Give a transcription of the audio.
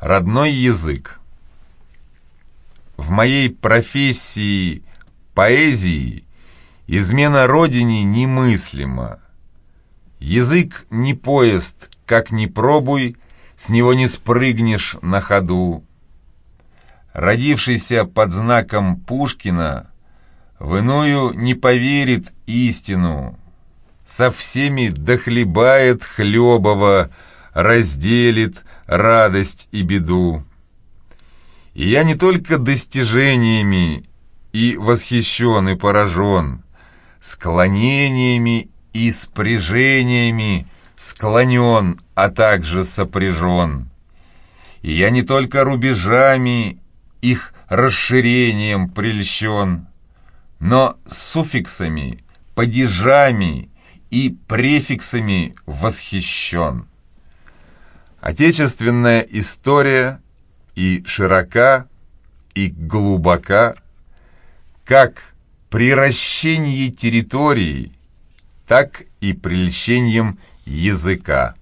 Родной язык. В моей профессии поэзии измена родине немыслима. Язык не поезд, как ни пробуй, с него не спрыгнешь на ходу. Родившийся под знаком Пушкина, в иную не поверит истину, со всеми дохлебает хлебово, разделит радость и беду. И я не только достижениями и восхищен и поражен, склонениями и спряжениями склонен, а также сопряжен. И я не только рубежами, их расширением прельщен, но суффиксами, падежами и префиксами восхищен. Отечественная история и широка, и глубока, как приращение территории, так и прельщением языка.